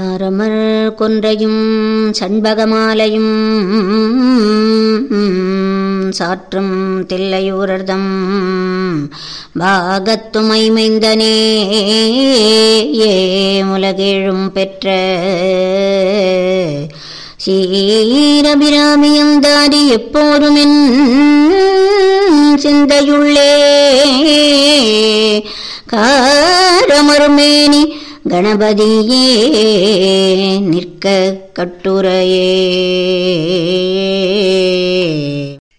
தாரமர் கொன்றையும் சண்பகமாலையும் சாற்றும் தில்லையூரர்தம் பாகத்துமை மைந்தனே ஏ உலகேழும் பெற்ற சீரபிராமியம் தாரி எப்போதுமென் சிந்தையுள்ளே. காரமரும் கணபதியே நிற்க கட்டுரையே.